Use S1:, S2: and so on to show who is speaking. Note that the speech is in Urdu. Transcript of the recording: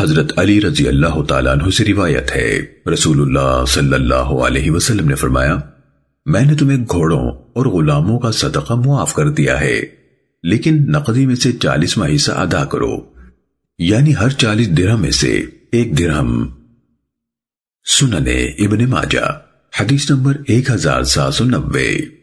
S1: حضرت علی رضی اللہ تعالیٰ عنہ سے روایت ہے۔ رسول اللہ صلی اللہ علیہ وسلم نے فرمایا، میں نے تمہیں گھوڑوں اور غلاموں کا صدقہ معاف کر دیا ہے، لیکن نقدی میں سے چالیس ماہ حصہ ادا کرو۔ یعنی ہر چالیس درہم میں سے ایک درہم۔ سننے ابن ماجہ، حدیث نمبر ایک ہزار سات سو نبے